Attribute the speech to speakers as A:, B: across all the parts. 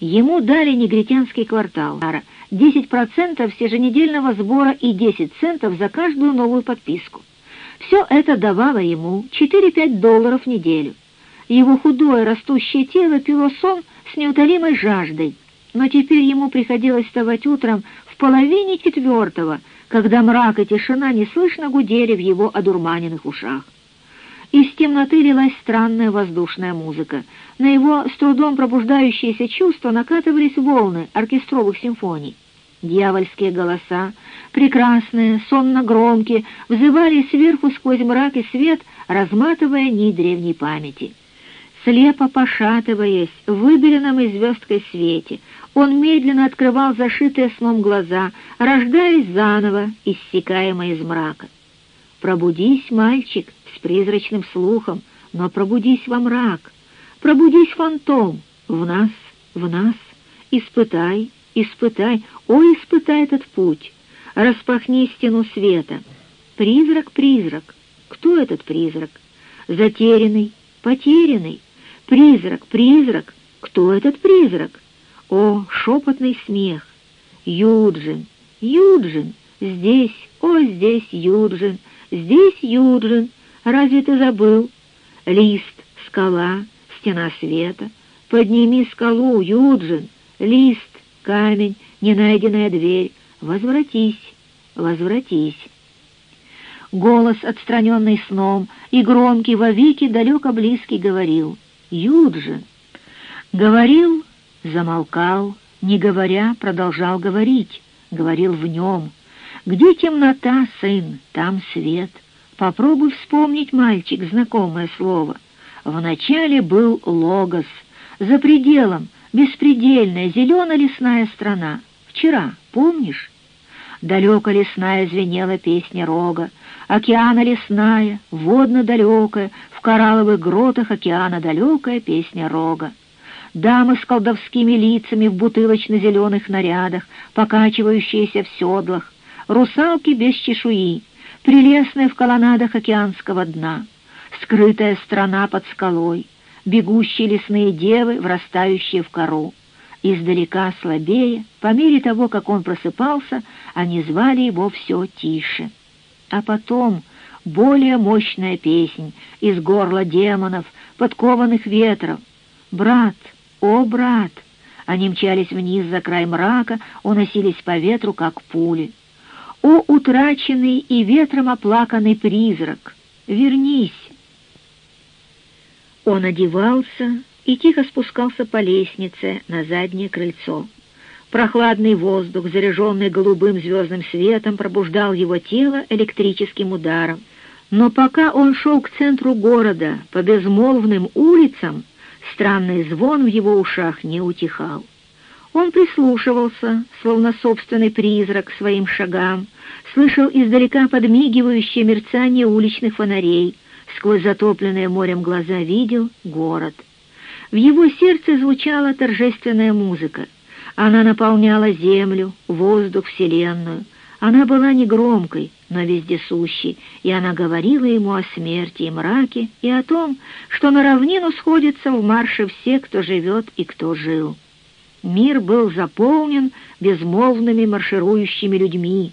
A: Ему дали негритянский квартал, 10% с еженедельного сбора и 10 центов за каждую новую подписку. Все это давало ему 4-5 долларов в неделю. Его худое растущее тело пило сон с неутолимой жаждой, но теперь ему приходилось вставать утром в половине четвертого, когда мрак и тишина неслышно гудели в его одурманенных ушах. Из темноты лилась странная воздушная музыка. На его с трудом пробуждающиеся чувства накатывались волны оркестровых симфоний. Дьявольские голоса, прекрасные, сонно-громкие, взывали сверху сквозь мрак и свет, разматывая нить древней памяти. Слепо пошатываясь в выбеленном и звездкой свете, он медленно открывал зашитые сном глаза, рождаясь заново, иссякаемо из мрака. «Пробудись, мальчик!» с призрачным слухом, но пробудись во мрак, пробудись, фантом, в нас, в нас, испытай, испытай, о, испытай этот путь, распахни стену света. Призрак, призрак, кто этот призрак? Затерянный, потерянный, призрак, призрак, кто этот призрак? О, шепотный смех! Юджин, Юджин, здесь, о, здесь Юджин, здесь Юджин, Разве ты забыл? Лист, скала, стена света. Подними скалу, Юджин. Лист, камень, ненайденная дверь. Возвратись, возвратись. Голос, отстраненный сном, и громкий вовеки далеко близкий говорил. Юджин. Говорил, замолкал, не говоря, продолжал говорить. Говорил в нем. Где темнота, сын, там свет — Попробуй вспомнить, мальчик, знакомое слово. Вначале был Логос, за пределом, беспредельная зелено-лесная страна. Вчера, помнишь? Далеко лесная звенела песня рога, океана лесная, водно-далекая, в коралловых гротах океана далекая песня рога. Дамы с колдовскими лицами в бутылочно-зеленых нарядах, покачивающиеся в седлах, русалки без чешуи, прелестная в колоннадах океанского дна, скрытая страна под скалой, бегущие лесные девы, врастающие в кору. Издалека слабее, по мере того, как он просыпался, они звали его все тише. А потом более мощная песнь из горла демонов, подкованных ветров. «Брат, о, брат!» Они мчались вниз за край мрака, уносились по ветру, как пули. «О, утраченный и ветром оплаканный призрак! Вернись!» Он одевался и тихо спускался по лестнице на заднее крыльцо. Прохладный воздух, заряженный голубым звездным светом, пробуждал его тело электрическим ударом. Но пока он шел к центру города, по безмолвным улицам, странный звон в его ушах не утихал. Он прислушивался, словно собственный призрак, своим шагам, слышал издалека подмигивающее мерцание уличных фонарей, сквозь затопленные морем глаза видел город. В его сердце звучала торжественная музыка. Она наполняла землю, воздух, вселенную. Она была негромкой, но вездесущей, и она говорила ему о смерти и мраке, и о том, что на равнину сходятся в марше все, кто живет и кто жил. Мир был заполнен безмолвными марширующими людьми.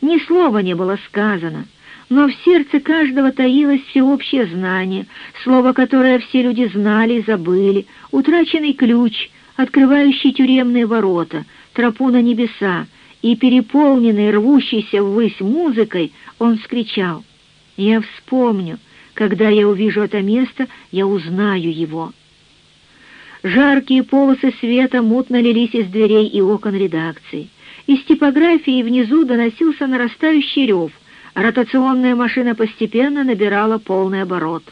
A: Ни слова не было сказано, но в сердце каждого таилось всеобщее знание, слово, которое все люди знали и забыли, утраченный ключ, открывающий тюремные ворота, тропу на небеса, и, переполненный, рвущийся ввысь музыкой, он вскричал «Я вспомню, когда я увижу это место, я узнаю его». Жаркие полосы света мутно лились из дверей и окон редакции. Из типографии внизу доносился нарастающий рев, ротационная машина постепенно набирала полный оборот.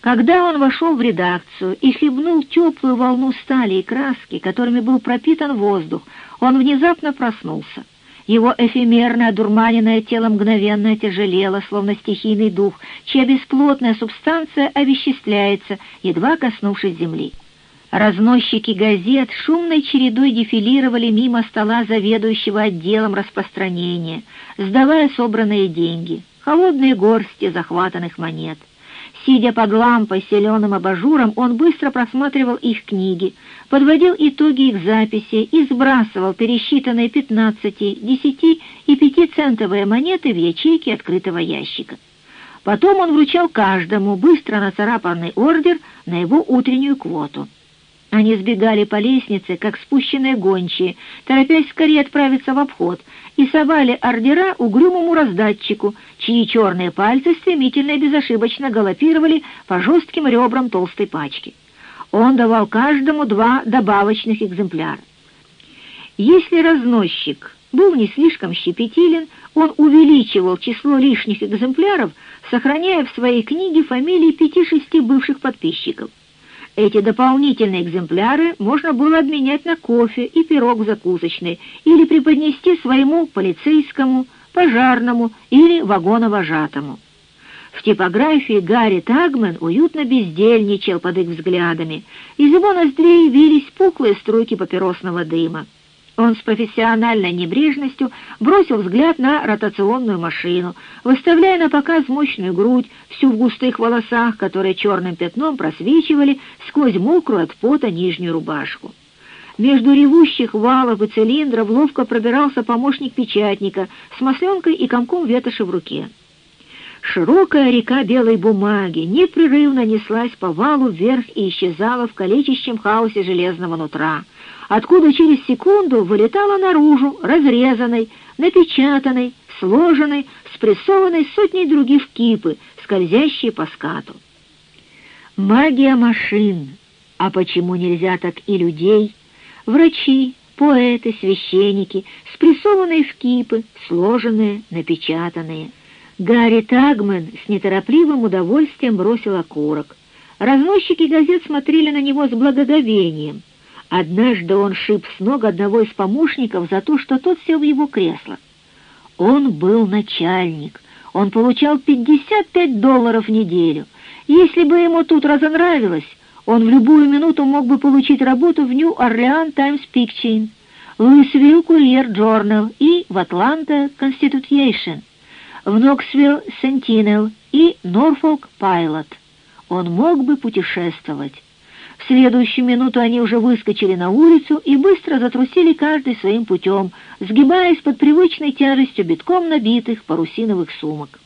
A: Когда он вошел в редакцию и хлебнул теплую волну стали и краски, которыми был пропитан воздух, он внезапно проснулся. Его эфемерное, одурманенное тело мгновенно тяжелело, словно стихийный дух, чья бесплотная субстанция овеществляется, едва коснувшись земли. Разносчики газет шумной чередой дефилировали мимо стола заведующего отделом распространения, сдавая собранные деньги, холодные горсти захватанных монет. Сидя под лампой с зеленым абажуром, он быстро просматривал их книги, подводил итоги их записей и сбрасывал пересчитанные 15, 10 и 5-центовые монеты в ячейки открытого ящика. Потом он вручал каждому быстро нацарапанный ордер на его утреннюю квоту. Они сбегали по лестнице, как спущенные гончие, торопясь скорее отправиться в обход, и совали ордера угрюмому раздатчику, чьи черные пальцы стремительно и безошибочно галопировали по жестким ребрам толстой пачки. Он давал каждому два добавочных экземпляра. Если разносчик был не слишком щепетилен, он увеличивал число лишних экземпляров, сохраняя в своей книге фамилии пяти-шести бывших подписчиков. Эти дополнительные экземпляры можно было обменять на кофе и пирог закусочной или преподнести своему полицейскому, пожарному или вагоновожатому. В типографии Гарри Тагмен уютно бездельничал под их взглядами, из его ноздрей вились пуклые струйки папиросного дыма. Он с профессиональной небрежностью бросил взгляд на ротационную машину, выставляя на показ мощную грудь, всю в густых волосах, которые черным пятном просвечивали сквозь мокрую от пота нижнюю рубашку. Между ревущих валов и цилиндров ловко пробирался помощник печатника с масленкой и комком ветоши в руке. Широкая река белой бумаги непрерывно неслась по валу вверх и исчезала в калечащем хаосе железного нутра — откуда через секунду вылетала наружу, разрезанной, напечатанной, сложенной, спрессованной сотней других кипы, скользящие по скату. Магия машин. А почему нельзя так и людей? Врачи, поэты, священники, спрессованные в кипы, сложенные, напечатанные. Гарри Тагмен с неторопливым удовольствием бросил окурок. Разносчики газет смотрели на него с благоговением. Однажды он шиб с ног одного из помощников за то, что тот сел в его кресло. Он был начальник, он получал 55 долларов в неделю. Если бы ему тут разонравилось, он в любую минуту мог бы получить работу в Нью-Орлеан Таймс Пикчин, Луисвилл Курьер Джорнал и в Атланта Конституейшн, в Ноксвилл Сентинел и Норфолк Пайлот. Он мог бы путешествовать. В следующую минуту они уже выскочили на улицу и быстро затрусили каждый своим путем, сгибаясь под привычной тяжестью битком набитых парусиновых сумок.